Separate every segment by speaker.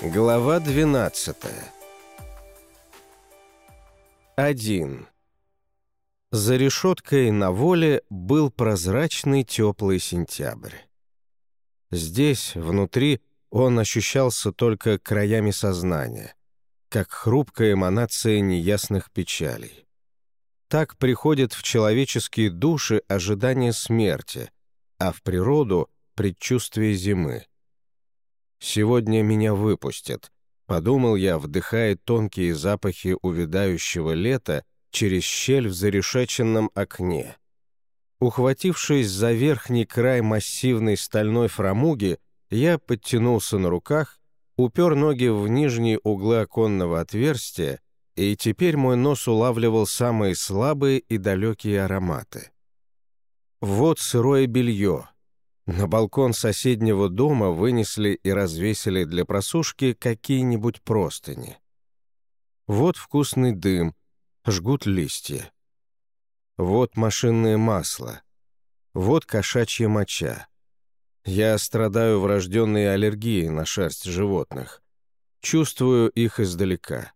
Speaker 1: Глава 12 1. За решеткой на воле был прозрачный теплый сентябрь. Здесь, внутри, он ощущался только краями сознания, как хрупкая эманация неясных печалей. Так приходит в человеческие души ожидание смерти, а в природу — предчувствие зимы. «Сегодня меня выпустят», — подумал я, вдыхая тонкие запахи увядающего лета через щель в зарешеченном окне. Ухватившись за верхний край массивной стальной фрамуги, я подтянулся на руках, упер ноги в нижние углы оконного отверстия, и теперь мой нос улавливал самые слабые и далекие ароматы. Вот сырое белье, на балкон соседнего дома вынесли и развесили для просушки какие-нибудь простыни. Вот вкусный дым, жгут листья. Вот машинное масло. Вот кошачья моча. Я страдаю врожденной аллергией на шерсть животных. Чувствую их издалека.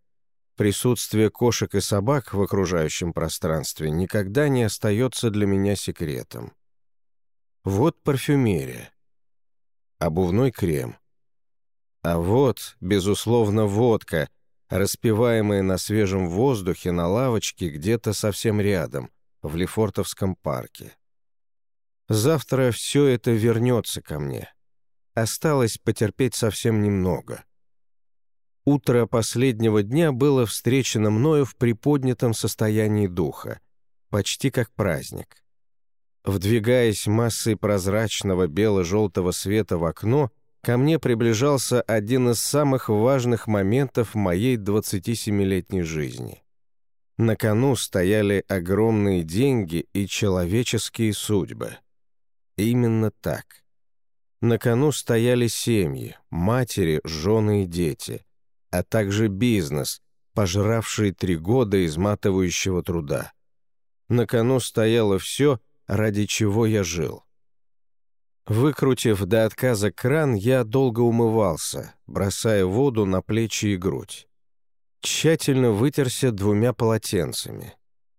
Speaker 1: Присутствие кошек и собак в окружающем пространстве никогда не остается для меня секретом. Вот парфюмерия. Обувной крем. А вот, безусловно, водка, распиваемая на свежем воздухе на лавочке где-то совсем рядом, в Лефортовском парке. Завтра все это вернется ко мне. Осталось потерпеть совсем немного. Утро последнего дня было встречено мною в приподнятом состоянии духа, почти как праздник. Вдвигаясь массой прозрачного бело-желтого света в окно, ко мне приближался один из самых важных моментов моей 27-летней жизни. На кону стояли огромные деньги и человеческие судьбы. Именно так. На кону стояли семьи, матери, жены и дети, а также бизнес, пожравший три года изматывающего труда. На кону стояло все — ради чего я жил. Выкрутив до отказа кран, я долго умывался, бросая воду на плечи и грудь. Тщательно вытерся двумя полотенцами.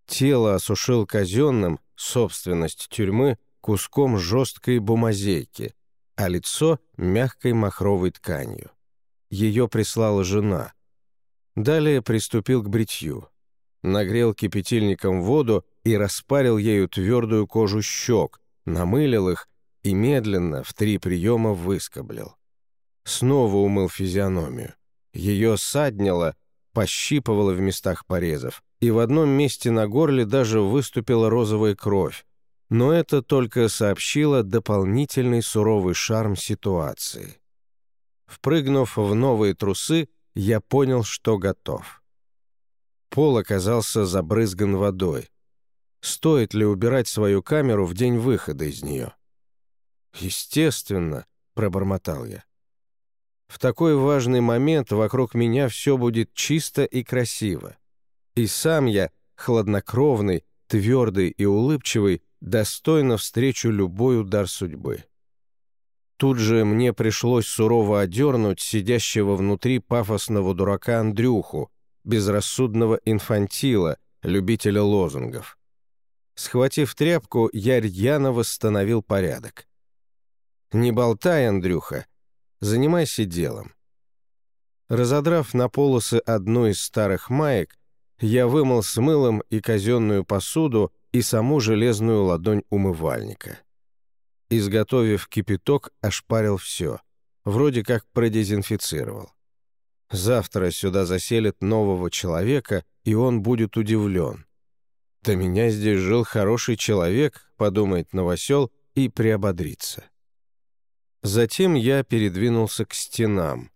Speaker 1: Тело осушил казенным, собственность тюрьмы, куском жесткой бумазейки, а лицо — мягкой махровой тканью. Ее прислала жена. Далее приступил к бритью. Нагрел кипятильником воду и распарил ею твердую кожу щек, намылил их и медленно в три приема выскоблил. Снова умыл физиономию. Ее саднило, пощипывало в местах порезов, и в одном месте на горле даже выступила розовая кровь, но это только сообщило дополнительный суровый шарм ситуации. Впрыгнув в новые трусы, я понял, что готов. Пол оказался забрызган водой стоит ли убирать свою камеру в день выхода из нее. «Естественно», — пробормотал я. «В такой важный момент вокруг меня все будет чисто и красиво. И сам я, хладнокровный, твердый и улыбчивый, достойно встречу любой удар судьбы». Тут же мне пришлось сурово одернуть сидящего внутри пафосного дурака Андрюху, безрассудного инфантила, любителя лозунгов. Схватив тряпку, я рьяно восстановил порядок. «Не болтай, Андрюха. Занимайся делом». Разодрав на полосы одну из старых маек, я вымыл с мылом и казенную посуду, и саму железную ладонь умывальника. Изготовив кипяток, ошпарил все. Вроде как продезинфицировал. Завтра сюда заселят нового человека, и он будет удивлен. «Да меня здесь жил хороший человек», — подумает новосел и приободрится. Затем я передвинулся к стенам.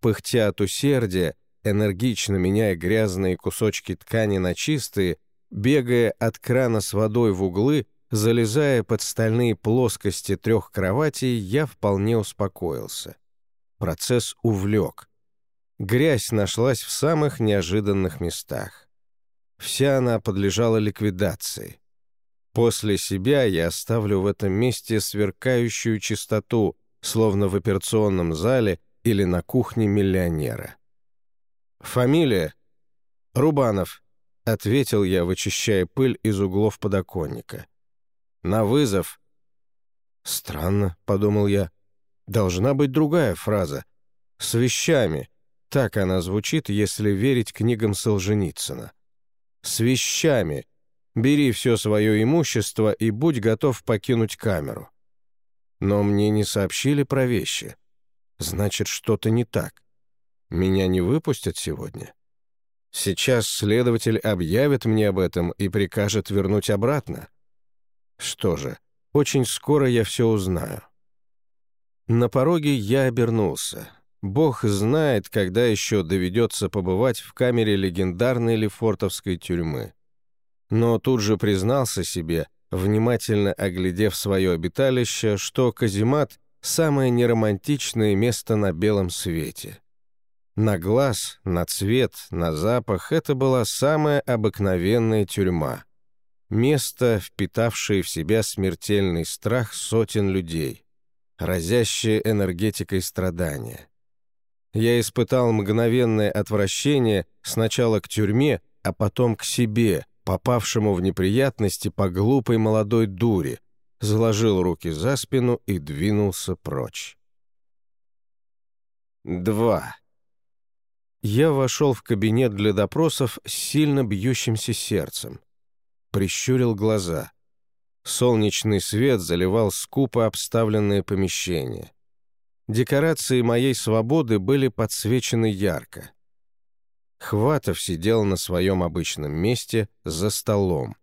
Speaker 1: Пыхтя от усердия, энергично меняя грязные кусочки ткани на чистые, бегая от крана с водой в углы, залезая под стальные плоскости трех кроватей, я вполне успокоился. Процесс увлек. Грязь нашлась в самых неожиданных местах. Вся она подлежала ликвидации. После себя я оставлю в этом месте сверкающую чистоту, словно в операционном зале или на кухне миллионера. «Фамилия?» «Рубанов», — ответил я, вычищая пыль из углов подоконника. «На вызов». «Странно», — подумал я. «Должна быть другая фраза. С вещами». Так она звучит, если верить книгам Солженицына. «С вещами. Бери все свое имущество и будь готов покинуть камеру». Но мне не сообщили про вещи. Значит, что-то не так. Меня не выпустят сегодня? Сейчас следователь объявит мне об этом и прикажет вернуть обратно. Что же, очень скоро я все узнаю. На пороге я обернулся. Бог знает, когда еще доведется побывать в камере легендарной лефортовской тюрьмы. Но тут же признался себе, внимательно оглядев свое обиталище, что каземат — самое неромантичное место на белом свете. На глаз, на цвет, на запах это была самая обыкновенная тюрьма. Место, впитавшее в себя смертельный страх сотен людей, разящее энергетикой страдания. Я испытал мгновенное отвращение сначала к тюрьме, а потом к себе, попавшему в неприятности по глупой молодой дуре, заложил руки за спину и двинулся прочь. 2. Я вошел в кабинет для допросов с сильно бьющимся сердцем. Прищурил глаза. Солнечный свет заливал скупо обставленное помещение. Декорации моей свободы были подсвечены ярко. Хватов сидел на своем обычном месте за столом.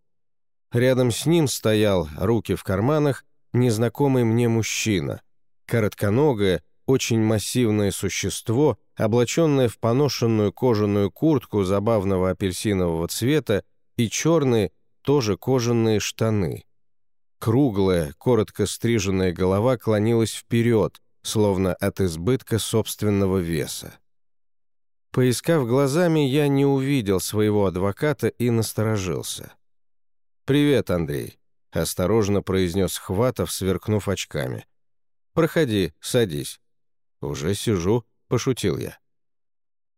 Speaker 1: Рядом с ним стоял, руки в карманах, незнакомый мне мужчина, коротконогое, очень массивное существо, облаченное в поношенную кожаную куртку забавного апельсинового цвета и черные, тоже кожаные штаны. Круглая, коротко стриженная голова клонилась вперед, словно от избытка собственного веса. Поискав глазами, я не увидел своего адвоката и насторожился. «Привет, Андрей», — осторожно произнес Хватов, сверкнув очками. «Проходи, садись». «Уже сижу», — пошутил я.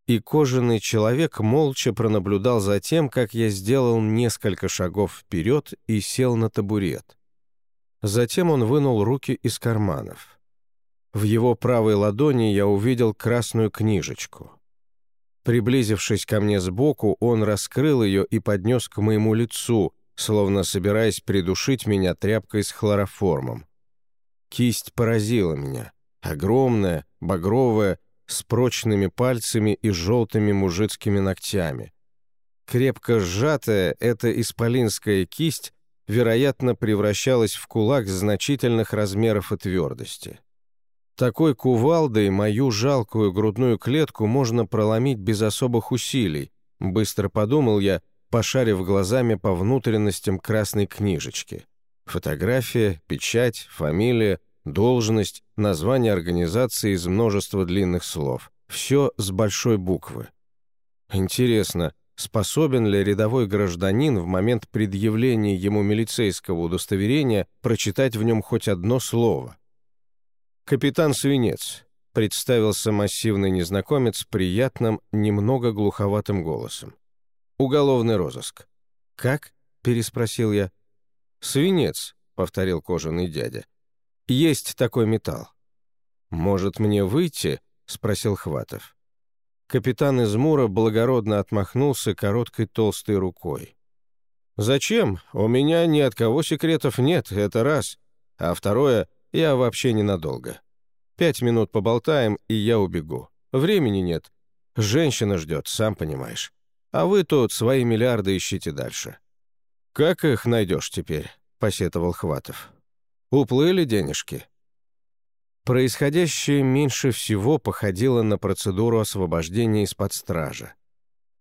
Speaker 1: И кожаный человек молча пронаблюдал за тем, как я сделал несколько шагов вперед и сел на табурет. Затем он вынул руки из карманов. В его правой ладони я увидел красную книжечку. Приблизившись ко мне сбоку, он раскрыл ее и поднес к моему лицу, словно собираясь придушить меня тряпкой с хлороформом. Кисть поразила меня. Огромная, багровая, с прочными пальцами и желтыми мужицкими ногтями. Крепко сжатая, эта исполинская кисть, вероятно, превращалась в кулак значительных размеров и твердости. Такой кувалдой мою жалкую грудную клетку можно проломить без особых усилий, быстро подумал я, пошарив глазами по внутренностям красной книжечки. Фотография, печать, фамилия, должность, название организации из множества длинных слов. Все с большой буквы. Интересно, способен ли рядовой гражданин в момент предъявления ему милицейского удостоверения прочитать в нем хоть одно слово? «Капитан Свинец», — представился массивный незнакомец приятным, немного глуховатым голосом. «Уголовный розыск». «Как?» — переспросил я. «Свинец», — повторил кожаный дядя. «Есть такой металл». «Может, мне выйти?» — спросил Хватов. Капитан Измура благородно отмахнулся короткой толстой рукой. «Зачем? У меня ни от кого секретов нет, это раз. А второе, я вообще ненадолго. Пять минут поболтаем, и я убегу. Времени нет. Женщина ждет, сам понимаешь. А вы тут свои миллиарды ищите дальше». «Как их найдешь теперь?» — посетовал Хватов. «Уплыли денежки?» Происходящее меньше всего походило на процедуру освобождения из-под стража.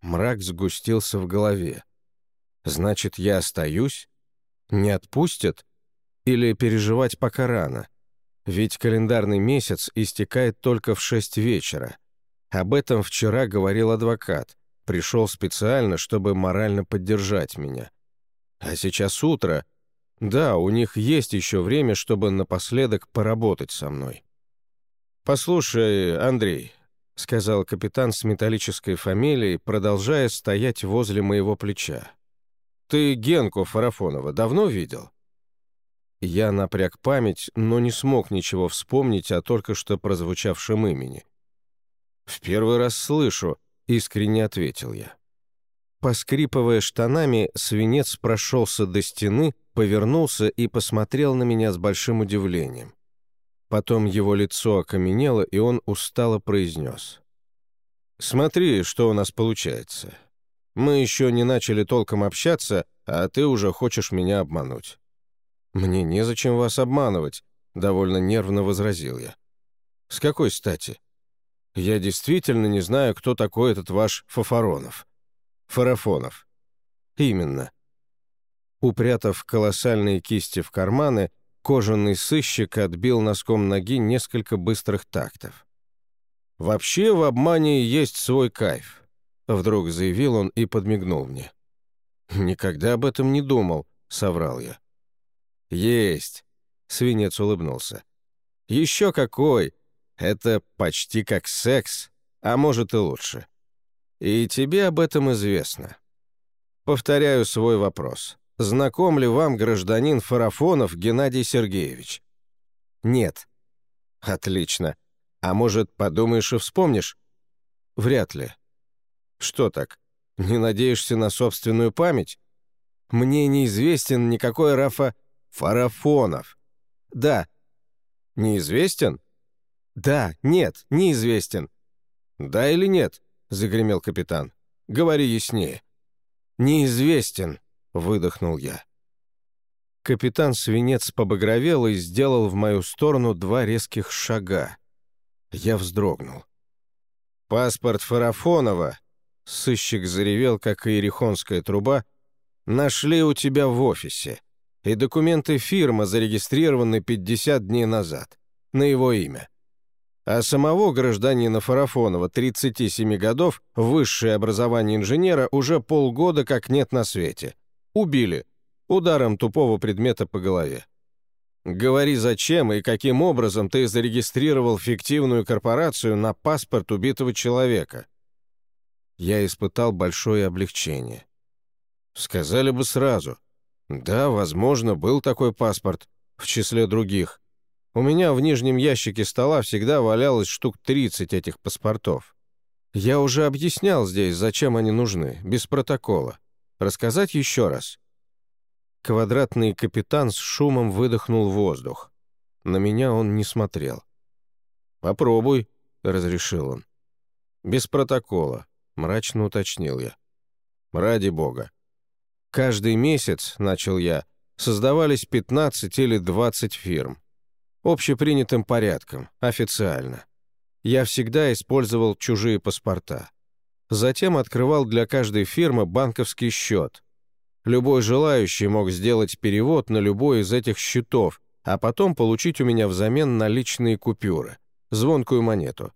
Speaker 1: Мрак сгустился в голове. «Значит, я остаюсь? Не отпустят? Или переживать пока рано? Ведь календарный месяц истекает только в шесть вечера. Об этом вчера говорил адвокат. Пришел специально, чтобы морально поддержать меня. А сейчас утро. Да, у них есть еще время, чтобы напоследок поработать со мной. «Послушай, Андрей», — сказал капитан с металлической фамилией, продолжая стоять возле моего плеча. «Ты Генку Фарафонова давно видел?» Я напряг память, но не смог ничего вспомнить о только что прозвучавшем имени. «В первый раз слышу», — искренне ответил я. Поскрипывая штанами, свинец прошелся до стены, повернулся и посмотрел на меня с большим удивлением. Потом его лицо окаменело, и он устало произнес. «Смотри, что у нас получается. Мы еще не начали толком общаться, а ты уже хочешь меня обмануть». «Мне незачем вас обманывать», — довольно нервно возразил я. «С какой стати? Я действительно не знаю, кто такой этот ваш Фафаронов. Фарафонов». «Именно». Упрятав колоссальные кисти в карманы, кожаный сыщик отбил носком ноги несколько быстрых тактов. «Вообще в обмане есть свой кайф», — вдруг заявил он и подмигнул мне. «Никогда об этом не думал», — соврал я. «Есть!» — свинец улыбнулся. «Еще какой! Это почти как секс, а может и лучше. И тебе об этом известно. Повторяю свой вопрос. Знаком ли вам гражданин Фарафонов Геннадий Сергеевич?» «Нет». «Отлично. А может, подумаешь и вспомнишь?» «Вряд ли». «Что так? Не надеешься на собственную память?» «Мне неизвестен никакой Рафа...» Фарафонов. Да. Неизвестен? Да, нет, неизвестен. Да или нет? Загремел капитан. Говори яснее. Неизвестен, выдохнул я. Капитан Свинец побагровел и сделал в мою сторону два резких шага. Я вздрогнул. «Паспорт Фарафонова», — сыщик заревел, как иерихонская труба, — «нашли у тебя в офисе и документы фирмы зарегистрированы 50 дней назад, на его имя. А самого гражданина Фарафонова, 37 годов, высшее образование инженера, уже полгода как нет на свете. Убили. Ударом тупого предмета по голове. Говори, зачем и каким образом ты зарегистрировал фиктивную корпорацию на паспорт убитого человека. Я испытал большое облегчение. Сказали бы сразу. Да, возможно, был такой паспорт, в числе других. У меня в нижнем ящике стола всегда валялось штук 30 этих паспортов. Я уже объяснял здесь, зачем они нужны, без протокола. Рассказать еще раз. Квадратный капитан с шумом выдохнул воздух. На меня он не смотрел. «Попробуй», — разрешил он. «Без протокола», — мрачно уточнил я. «Ради бога». Каждый месяц, начал я, создавались 15 или 20 фирм. Общепринятым порядком, официально. Я всегда использовал чужие паспорта. Затем открывал для каждой фирмы банковский счет. Любой желающий мог сделать перевод на любой из этих счетов, а потом получить у меня взамен наличные купюры, звонкую монету.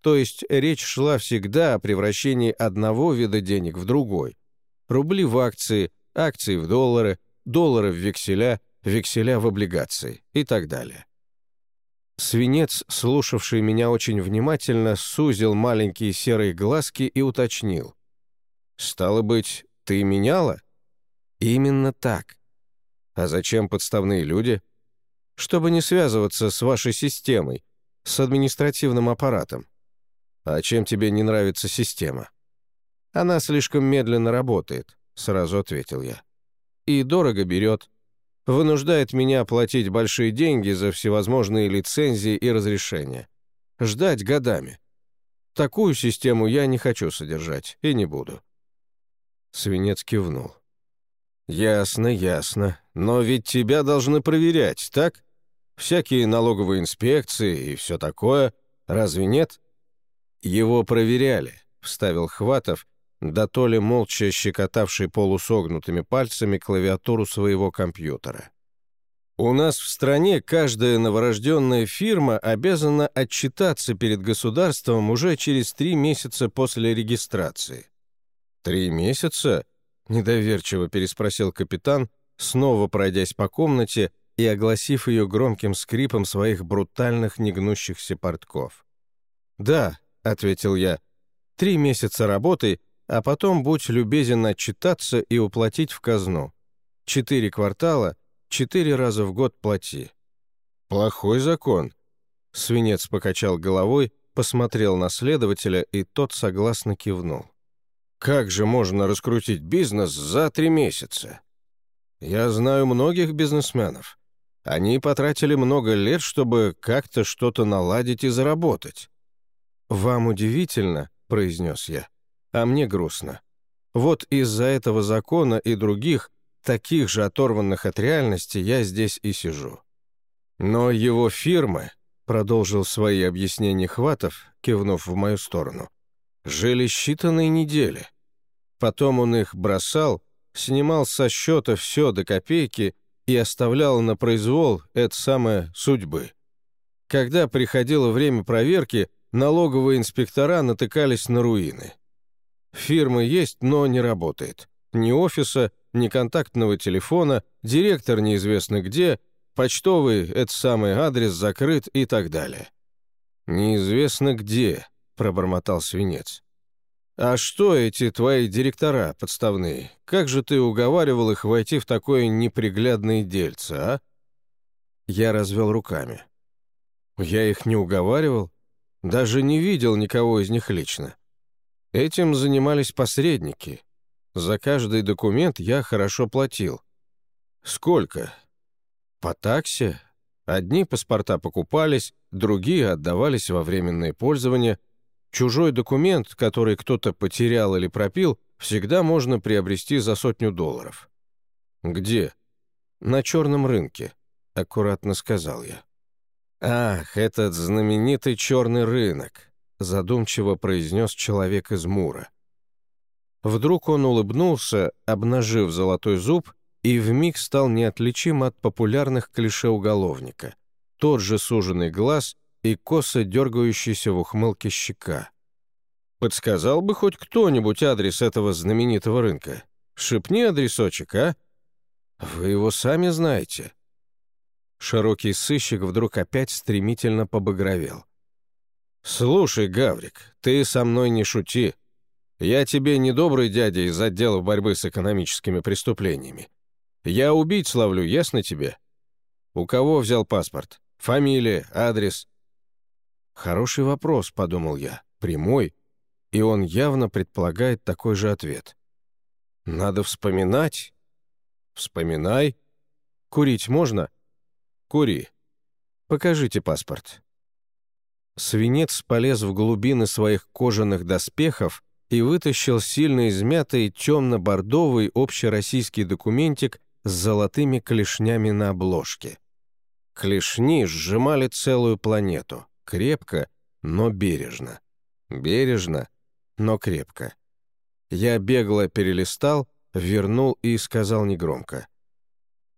Speaker 1: То есть речь шла всегда о превращении одного вида денег в другой, рубли в акции, акции в доллары, доллары в векселя, векселя в облигации и так далее. Свинец, слушавший меня очень внимательно, сузил маленькие серые глазки и уточнил. «Стало быть, ты меняла?» «Именно так». «А зачем подставные люди?» «Чтобы не связываться с вашей системой, с административным аппаратом». «А чем тебе не нравится система?» «Она слишком медленно работает», — сразу ответил я. «И дорого берет. Вынуждает меня платить большие деньги за всевозможные лицензии и разрешения. Ждать годами. Такую систему я не хочу содержать и не буду». Свинец кивнул. «Ясно, ясно. Но ведь тебя должны проверять, так? Всякие налоговые инспекции и все такое. Разве нет?» «Его проверяли», — вставил Хватов, да то ли молча щекотавший полусогнутыми пальцами клавиатуру своего компьютера. У нас в стране каждая новорожденная фирма обязана отчитаться перед государством уже через три месяца после регистрации. «Три месяца?» — недоверчиво переспросил капитан, снова пройдясь по комнате и огласив ее громким скрипом своих брутальных негнущихся портков. «Да», — ответил я, — «три месяца работы, а потом будь любезен отчитаться и уплатить в казну. Четыре квартала, четыре раза в год плати». «Плохой закон», — свинец покачал головой, посмотрел на следователя, и тот согласно кивнул. «Как же можно раскрутить бизнес за три месяца?» «Я знаю многих бизнесменов. Они потратили много лет, чтобы как-то что-то наладить и заработать». «Вам удивительно», — произнес я, — «а мне грустно. Вот из-за этого закона и других, таких же оторванных от реальности, я здесь и сижу». «Но его фирмы», — продолжил свои объяснения Хватов, кивнув в мою сторону, — «жили считанные недели. Потом он их бросал, снимал со счета все до копейки и оставлял на произвол это самое судьбы. Когда приходило время проверки, налоговые инспектора натыкались на руины. Фирма есть, но не работает. Ни офиса, ни контактного телефона, директор неизвестно где, почтовый, это самый адрес закрыт и так далее. «Неизвестно где», — пробормотал свинец. «А что эти твои директора подставные? Как же ты уговаривал их войти в такое неприглядное дельце, а?» Я развел руками. «Я их не уговаривал, даже не видел никого из них лично. Этим занимались посредники. За каждый документ я хорошо платил. Сколько? По таксе? Одни паспорта покупались, другие отдавались во временное пользование — Чужой документ, который кто-то потерял или пропил, всегда можно приобрести за сотню долларов. «Где?» «На черном рынке», — аккуратно сказал я. «Ах, этот знаменитый черный рынок», — задумчиво произнес человек из Мура. Вдруг он улыбнулся, обнажив золотой зуб, и вмиг стал неотличим от популярных клише уголовника. Тот же суженный глаз и косо дергающийся в ухмылке щека. «Подсказал бы хоть кто-нибудь адрес этого знаменитого рынка? Шепни адресочек, а? Вы его сами знаете». Широкий сыщик вдруг опять стремительно побагровел. «Слушай, Гаврик, ты со мной не шути. Я тебе не добрый дядя из отдела борьбы с экономическими преступлениями. Я убить ловлю, ясно тебе? У кого взял паспорт? Фамилия, адрес? «Хороший вопрос», — подумал я, — «прямой, и он явно предполагает такой же ответ». «Надо вспоминать?» «Вспоминай. Курить можно?» «Кури. Покажите паспорт». Свинец полез в глубины своих кожаных доспехов и вытащил сильно измятый темно-бордовый общероссийский документик с золотыми клешнями на обложке. Клешни сжимали целую планету. Крепко, но бережно. Бережно, но крепко. Я бегло перелистал, вернул и сказал негромко.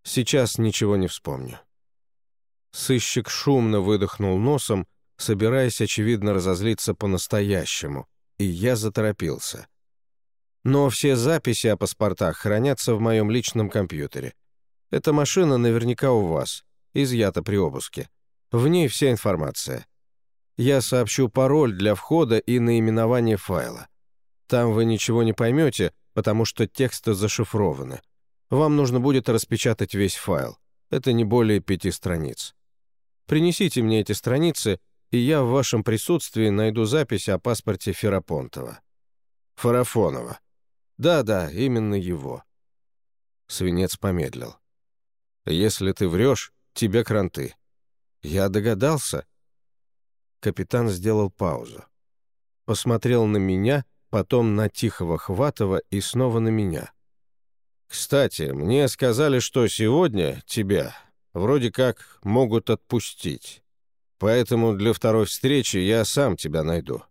Speaker 1: «Сейчас ничего не вспомню». Сыщик шумно выдохнул носом, собираясь, очевидно, разозлиться по-настоящему, и я заторопился. Но все записи о паспортах хранятся в моем личном компьютере. Эта машина наверняка у вас, изъята при обыске. В ней вся информация. Я сообщу пароль для входа и наименование файла. Там вы ничего не поймете, потому что тексты зашифрованы. Вам нужно будет распечатать весь файл. Это не более пяти страниц. Принесите мне эти страницы, и я в вашем присутствии найду запись о паспорте Ферапонтова. Фарафонова. Да-да, именно его. Свинец помедлил. Если ты врешь, тебе кранты. Я догадался, Капитан сделал паузу. Посмотрел на меня, потом на Тихого Хватова и снова на меня. «Кстати, мне сказали, что сегодня тебя вроде как могут отпустить. Поэтому для второй встречи я сам тебя найду.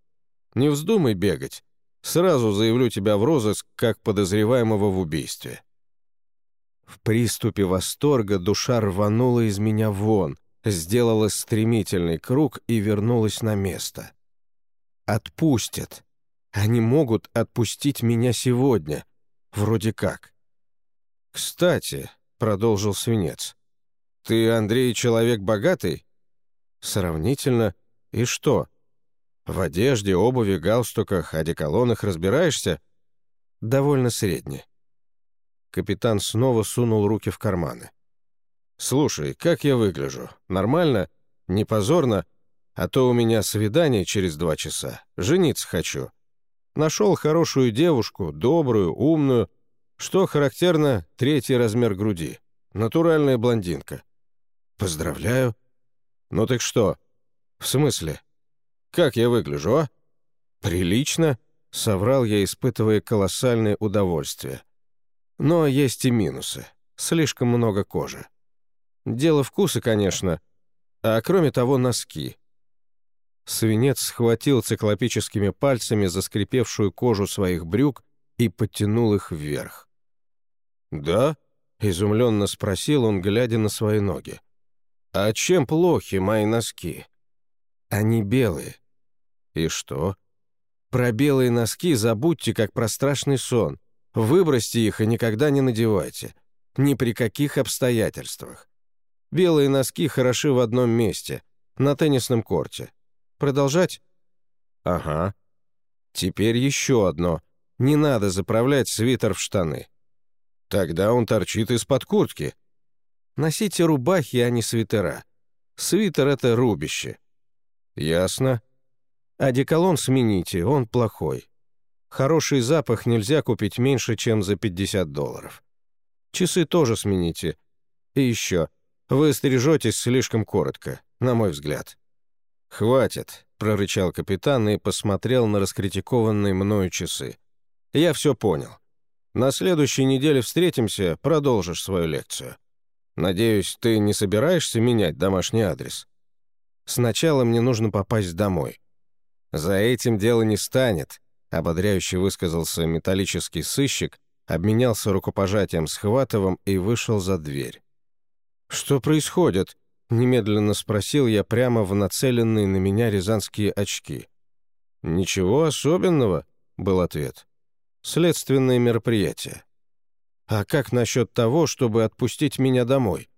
Speaker 1: Не вздумай бегать. Сразу заявлю тебя в розыск как подозреваемого в убийстве». В приступе восторга душа рванула из меня вон, сделала стремительный круг и вернулась на место. «Отпустят. Они могут отпустить меня сегодня. Вроде как». «Кстати», — продолжил свинец, Ты, Андрей, человек богатый?» «Сравнительно. И что? В одежде, обуви, галстуках, одеколонах разбираешься?» «Довольно средне». Капитан снова сунул руки в карманы. «Слушай, как я выгляжу? Нормально? Не позорно? А то у меня свидание через два часа. Жениться хочу. Нашел хорошую девушку, добрую, умную. Что характерно, третий размер груди. Натуральная блондинка. Поздравляю. Ну так что? В смысле? Как я выгляжу, а? Прилично, соврал я, испытывая колоссальное удовольствие. Но есть и минусы. Слишком много кожи. Дело вкуса, конечно, а кроме того носки. Свинец схватил циклопическими пальцами заскрипевшую кожу своих брюк и подтянул их вверх. «Да?» — изумленно спросил он, глядя на свои ноги. «А чем плохи мои носки?» «Они белые». «И что?» «Про белые носки забудьте, как про страшный сон. Выбросьте их и никогда не надевайте. Ни при каких обстоятельствах. Белые носки хороши в одном месте — на теннисном корте. Продолжать? Ага. Теперь еще одно. Не надо заправлять свитер в штаны. Тогда он торчит из-под куртки. Носите рубахи, а не свитера. Свитер — это рубище. Ясно. Одеколон смените, он плохой. Хороший запах нельзя купить меньше, чем за 50 долларов. Часы тоже смените. И еще — вы стрижетесь слишком коротко, на мой взгляд». «Хватит», — прорычал капитан и посмотрел на раскритикованные мною часы. «Я все понял. На следующей неделе встретимся, продолжишь свою лекцию. Надеюсь, ты не собираешься менять домашний адрес? Сначала мне нужно попасть домой». «За этим дело не станет», — ободряюще высказался металлический сыщик, обменялся рукопожатием с Хватовым и вышел за дверь. «Что происходит?» — немедленно спросил я прямо в нацеленные на меня рязанские очки. «Ничего особенного», — был ответ. «Следственное мероприятие». «А как насчет того, чтобы отпустить меня домой?»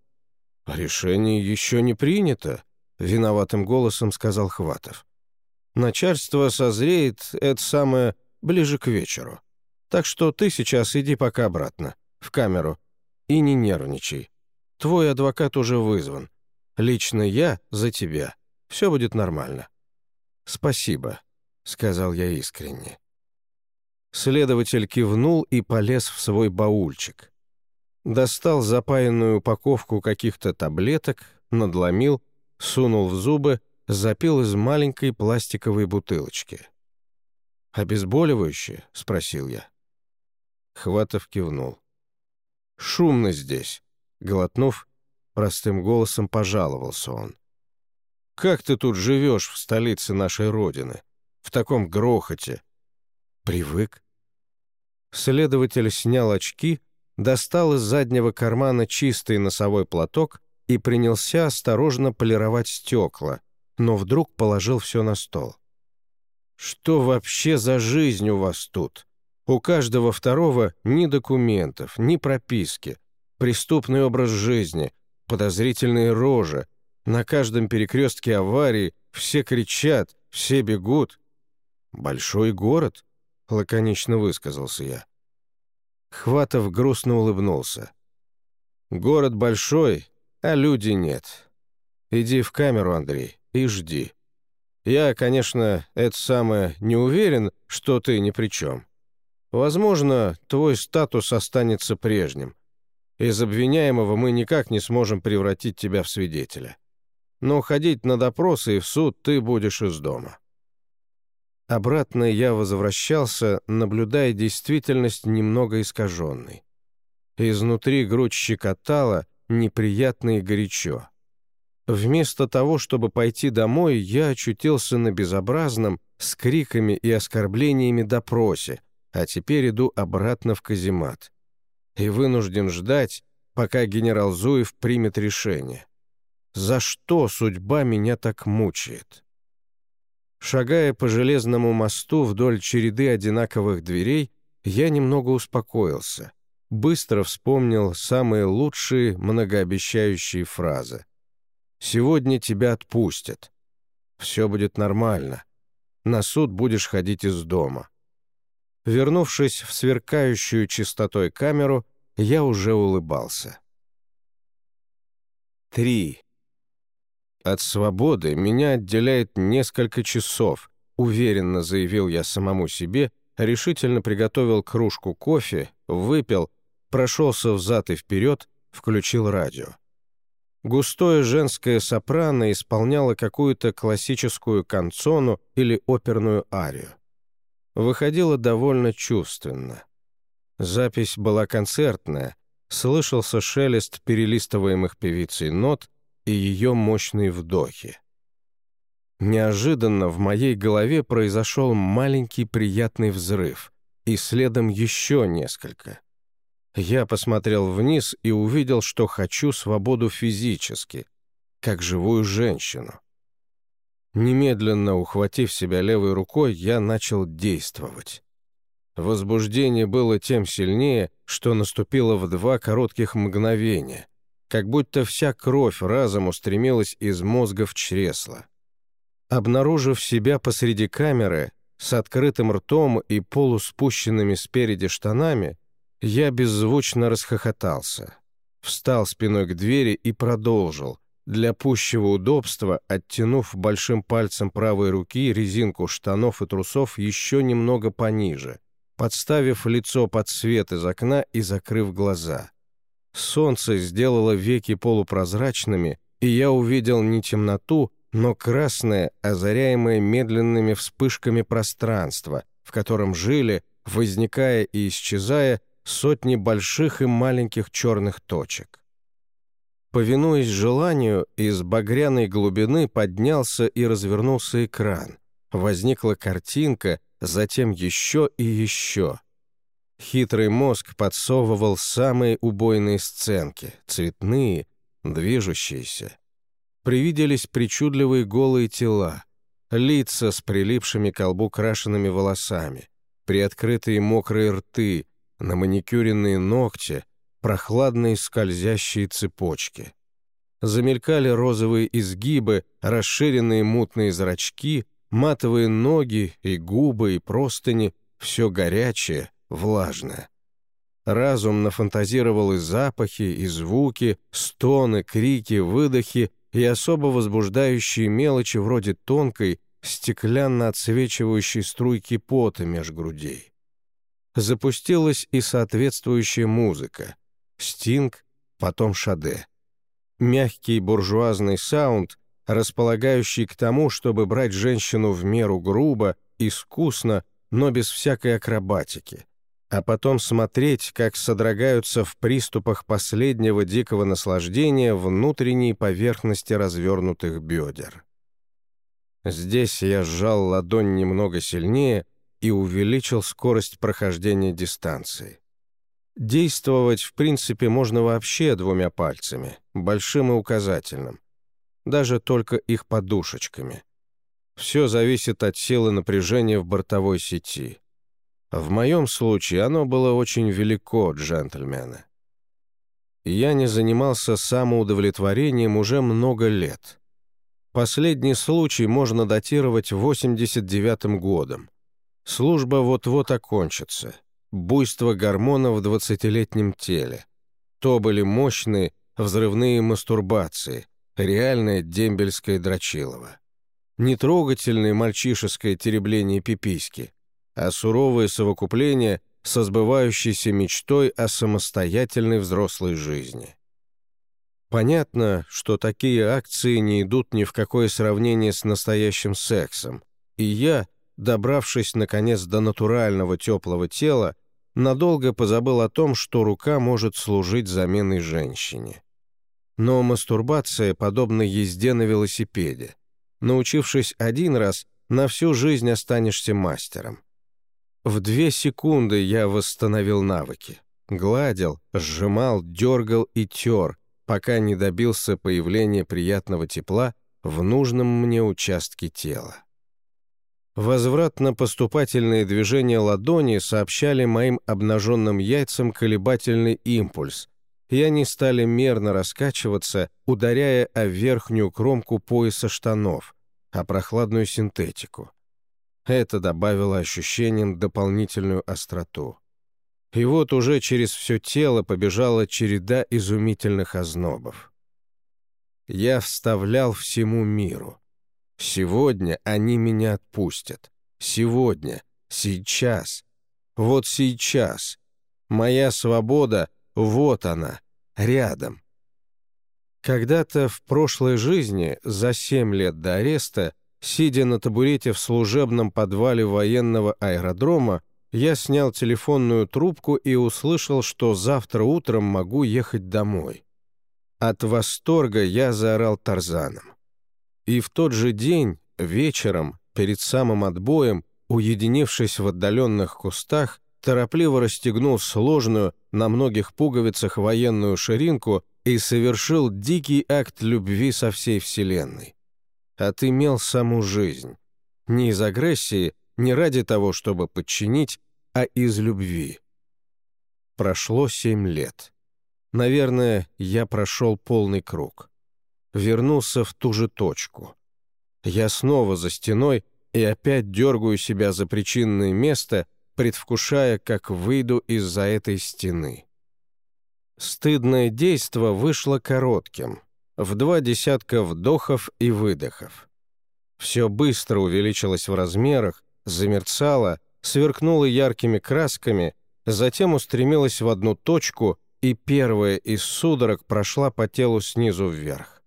Speaker 1: «Решение еще не принято», — виноватым голосом сказал Хватов. «Начальство созреет, это самое, ближе к вечеру. Так что ты сейчас иди пока обратно, в камеру, и не нервничай. Твой адвокат уже вызван. Лично я за тебя. Все будет нормально». «Спасибо», — сказал я искренне. Следователь кивнул и полез в свой баульчик. Достал запаянную упаковку каких-то таблеток, надломил, сунул в зубы, запил из маленькой пластиковой бутылочки. «Обезболивающее?» — спросил я. Хватов кивнул. «Шумно здесь. Глотнув, простым голосом пожаловался он. «Как ты тут живешь в столице нашей Родины? В таком грохоте?» «Привык». Следователь снял очки, достал из заднего кармана чистый носовой платок и принялся осторожно полировать стекла, но вдруг положил все на стол. «Что вообще за жизнь у вас тут? У каждого второго ни документов, ни прописки, преступный образ жизни, подозрительные рожи. На каждом перекрестке аварии все кричат, все бегут. «Большой город?» — лаконично высказался я. Хватов грустно улыбнулся. «Город большой, а люди нет. Иди в камеру, Андрей, и жди. Я, конечно, это самое, не уверен, что ты ни при чем. Возможно, твой статус останется прежним. Из обвиняемого мы никак не сможем превратить тебя в свидетеля. Но ходить на допросы и в суд ты будешь из дома». Обратно я возвращался, наблюдая действительность немного искаженной. Изнутри грудь щекотала, неприятно и горячо. Вместо того, чтобы пойти домой, я очутился на безобразном, с криками и оскорблениями допросе, а теперь иду обратно в каземат и вынужден ждать, пока генерал Зуев примет решение. За что судьба меня так мучает? Шагая по железному мосту вдоль череды одинаковых дверей, я немного успокоился. быстро вспомнил самые лучшие многообещающие фразы. «Сегодня тебя отпустят. Все будет нормально. На суд будешь ходить из дома». Вернувшись в сверкающую чистотой камеру, я уже улыбался. 3. От свободы меня отделяет несколько часов, уверенно заявил я самому себе, решительно приготовил кружку кофе, выпил, прошелся взад и вперед, включил радио. Густое женское сопрано исполняло какую-то классическую канцону или оперную арию. Выходило довольно чувственно. Запись была концертная, слышался шелест перелистываемых певицей нот, и ее мощные вдохи. Неожиданно в моей голове произошел маленький приятный взрыв, и следом еще несколько. Я посмотрел вниз и увидел, что хочу свободу физически, как живую женщину. Немедленно ухватив себя левой рукой, я начал действовать. Возбуждение было тем сильнее, что наступило в два коротких мгновения, как будто вся кровь разом устремилась из мозга в чресло. Обнаружив себя посреди камеры, с открытым ртом и полуспущенными спереди штанами, я беззвучно расхохотался. Встал спиной к двери и продолжил, для пущего удобства, оттянув большим пальцем правой руки резинку штанов и трусов еще немного пониже, подставив лицо под свет из окна и закрыв глаза. Солнце сделало веки полупрозрачными, и я увидел не темноту, но красное, озаряемое медленными вспышками пространство, в котором жили, возникая и исчезая, сотни больших и маленьких черных точек. Повинуясь желанию, из багряной глубины поднялся и развернулся экран. Возникла картинка, затем еще и еще. Хитрый мозг подсовывал самые убойные сценки, цветные, движущиеся. Привиделись причудливые голые тела, лица с прилипшими к колбу крашенными волосами, приоткрытые мокрые рты, на маникюренные ногти, прохладные скользящие цепочки. Замелькали розовые изгибы, расширенные мутные зрачки, матовые ноги и губы и простыни, все горячее, влажно. Разум нафантазировал и запахи, и звуки, стоны, крики, выдохи и особо возбуждающие мелочи вроде тонкой, стеклянно отсвечивающей струйки пота меж грудей. Запустилась и соответствующая музыка. Стинг, потом Шаде. Мягкий буржуазный саунд, располагающий к тому, чтобы брать женщину в меру грубо, искусно, но без всякой акробатики — а потом смотреть, как содрогаются в приступах последнего дикого наслаждения внутренние поверхности развернутых бедер. Здесь я сжал ладонь немного сильнее и увеличил скорость прохождения дистанции. Действовать, в принципе, можно вообще двумя пальцами, большим и указательным, даже только их подушечками. Все зависит от силы напряжения в бортовой сети — в моем случае оно было очень велико, джентльмены. Я не занимался самоудовлетворением уже много лет. Последний случай можно датировать 89-м годом. Служба вот-вот окончится. Буйство гормонов в двадцатилетнем теле. То были мощные взрывные мастурбации, реальное дембельское дрочилово. Нетрогательное мальчишеское теребление пиписьки, а суровое совокупление со сбывающейся мечтой о самостоятельной взрослой жизни. Понятно, что такие акции не идут ни в какое сравнение с настоящим сексом, и я, добравшись наконец до натурального теплого тела, надолго позабыл о том, что рука может служить заменой женщине. Но мастурбация подобна езде на велосипеде. Научившись один раз, на всю жизнь останешься мастером. В две секунды я восстановил навыки. Гладил, сжимал, дергал и тер, пока не добился появления приятного тепла в нужном мне участке тела. Возвратно-поступательные движения ладони сообщали моим обнаженным яйцам колебательный импульс, и они стали мерно раскачиваться, ударяя о верхнюю кромку пояса штанов, о прохладную синтетику. Это добавило ощущениям дополнительную остроту. И вот уже через все тело побежала череда изумительных ознобов. Я вставлял всему миру. Сегодня они меня отпустят. Сегодня, сейчас, вот сейчас. Моя свобода, вот она, рядом. Когда-то в прошлой жизни, за семь лет до ареста, сидя на табурете в служебном подвале военного аэродрома, я снял телефонную трубку и услышал, что завтра утром могу ехать домой. От восторга я заорал Тарзаном. И в тот же день, вечером, перед самым отбоем, уединившись в отдаленных кустах, торопливо расстегнул сложную, на многих пуговицах военную ширинку и совершил дикий акт любви со всей Вселенной. Отымел саму жизнь. Не из агрессии, не ради того, чтобы подчинить, а из любви. Прошло семь лет. Наверное, я прошел полный круг. Вернулся в ту же точку. Я снова за стеной и опять дергаю себя за причинное место, предвкушая, как выйду из-за этой стены. Стыдное действо вышло коротким, в два десятка вдохов и выдохов. Все быстро увеличилось в размерах, замерцало, сверкнуло яркими красками, затем устремилось в одну точку, и первая из судорог прошла по телу снизу вверх.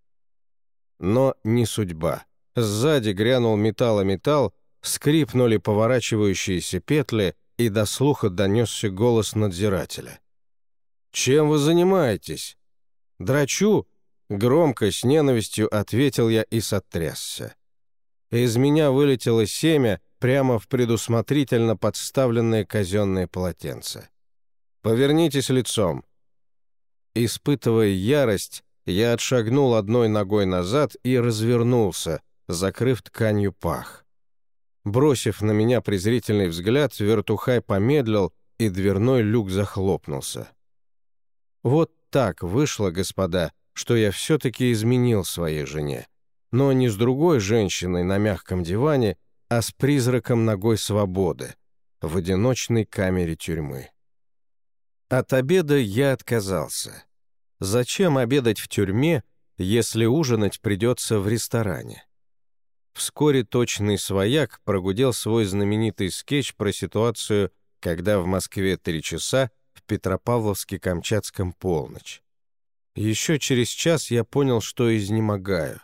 Speaker 1: Но не судьба. Сзади грянул металл-металл, скрипнули поворачивающиеся петли, и до слуха донесся голос надзирателя. «Чем вы занимаетесь?» «Драчу!» — громко, с ненавистью ответил я и сотрясся. Из меня вылетело семя прямо в предусмотрительно подставленное казенное полотенце. «Повернитесь лицом». Испытывая ярость, я отшагнул одной ногой назад и развернулся, закрыв тканью пах. Бросив на меня презрительный взгляд, вертухай помедлил, и дверной люк захлопнулся. Вот так вышло, господа, что я все-таки изменил своей жене но не с другой женщиной на мягком диване, а с призраком ногой свободы в одиночной камере тюрьмы. От обеда я отказался. Зачем обедать в тюрьме, если ужинать придется в ресторане? Вскоре точный свояк прогудел свой знаменитый скетч про ситуацию, когда в Москве три часа, в Петропавловске-Камчатском полночь. Еще через час я понял, что изнемогаю.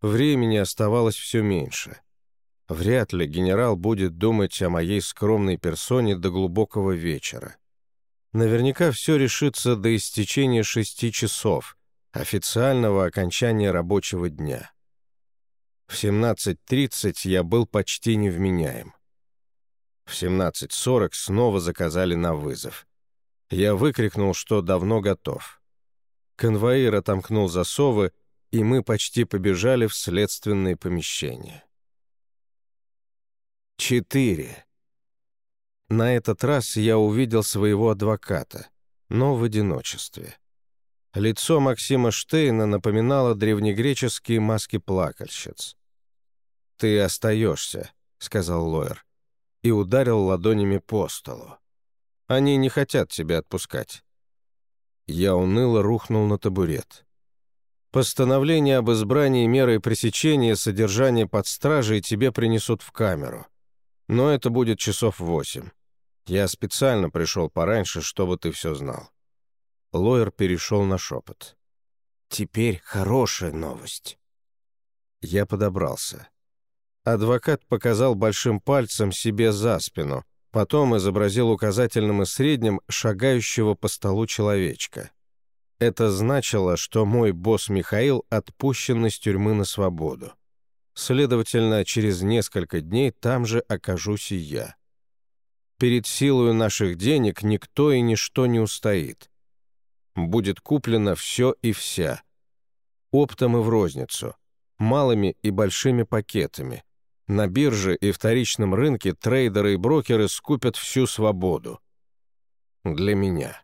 Speaker 1: Времени оставалось все меньше. Вряд ли генерал будет думать о моей скромной персоне до глубокого вечера. Наверняка все решится до истечения шести часов, официального окончания рабочего дня. В 17.30 я был почти невменяем. В 17.40 снова заказали на вызов. Я выкрикнул, что давно готов. Конвоир отомкнул засовы, и мы почти побежали в следственные помещения. Четыре. На этот раз я увидел своего адвоката, но в одиночестве. Лицо Максима Штейна напоминало древнегреческие маски плакальщиц. «Ты остаешься», — сказал Лоер, и ударил ладонями по столу. «Они не хотят тебя отпускать». Я уныло рухнул на табурет. Постановление об избрании меры пресечения содержания под стражей тебе принесут в камеру. Но это будет часов восемь. Я специально пришел пораньше, чтобы ты все знал». Лоер перешел на шепот. «Теперь хорошая новость». Я подобрался. Адвокат показал большим пальцем себе за спину, потом изобразил указательным и средним шагающего по столу человечка. Это значило, что мой босс Михаил отпущен из тюрьмы на свободу. Следовательно, через несколько дней там же окажусь и я. Перед силою наших денег никто и ничто не устоит. Будет куплено все и вся. Оптом и в розницу, малыми и большими пакетами, На бирже и вторичном рынке трейдеры и брокеры скупят всю свободу. Для меня.